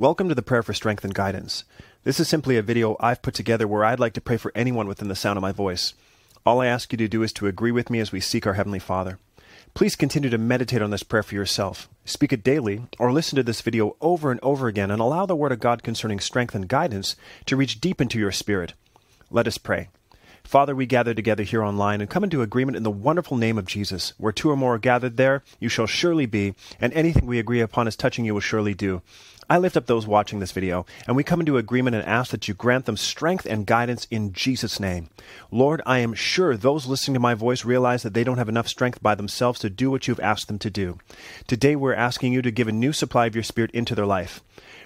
Welcome to the Prayer for Strength and Guidance. This is simply a video I've put together where I'd like to pray for anyone within the sound of my voice. All I ask you to do is to agree with me as we seek our Heavenly Father. Please continue to meditate on this prayer for yourself. Speak it daily, or listen to this video over and over again, and allow the Word of God concerning strength and guidance to reach deep into your spirit. Let us pray. Father, we gather together here online and come into agreement in the wonderful name of Jesus. Where two or more are gathered there, you shall surely be, and anything we agree upon as touching you will surely do. I lift up those watching this video, and we come into agreement and ask that you grant them strength and guidance in Jesus' name. Lord, I am sure those listening to my voice realize that they don't have enough strength by themselves to do what you've asked them to do. Today, we're asking you to give a new supply of your Spirit into their life.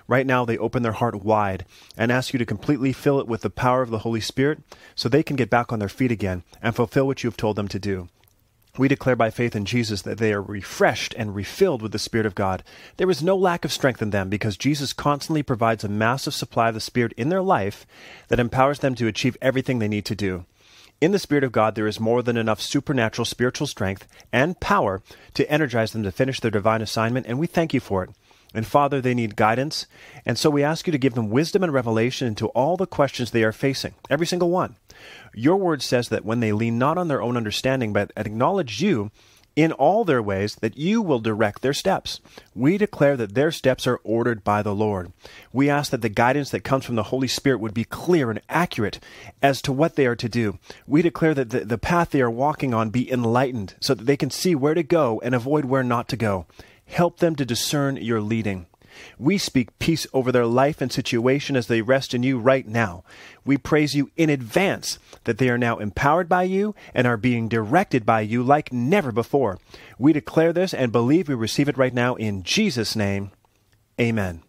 Right now, they open their heart wide and ask you to completely fill it with the power of the Holy Spirit so they can get back on their feet again and fulfill what you have told them to do. We declare by faith in Jesus that they are refreshed and refilled with the Spirit of God. There is no lack of strength in them because Jesus constantly provides a massive supply of the Spirit in their life that empowers them to achieve everything they need to do. In the Spirit of God, there is more than enough supernatural spiritual strength and power to energize them to finish their divine assignment, and we thank you for it. And Father, they need guidance, and so we ask you to give them wisdom and revelation into all the questions they are facing, every single one. Your word says that when they lean not on their own understanding, but acknowledge you in all their ways, that you will direct their steps. We declare that their steps are ordered by the Lord. We ask that the guidance that comes from the Holy Spirit would be clear and accurate as to what they are to do. We declare that the, the path they are walking on be enlightened so that they can see where to go and avoid where not to go. Help them to discern your leading. We speak peace over their life and situation as they rest in you right now. We praise you in advance that they are now empowered by you and are being directed by you like never before. We declare this and believe we receive it right now in Jesus' name. Amen.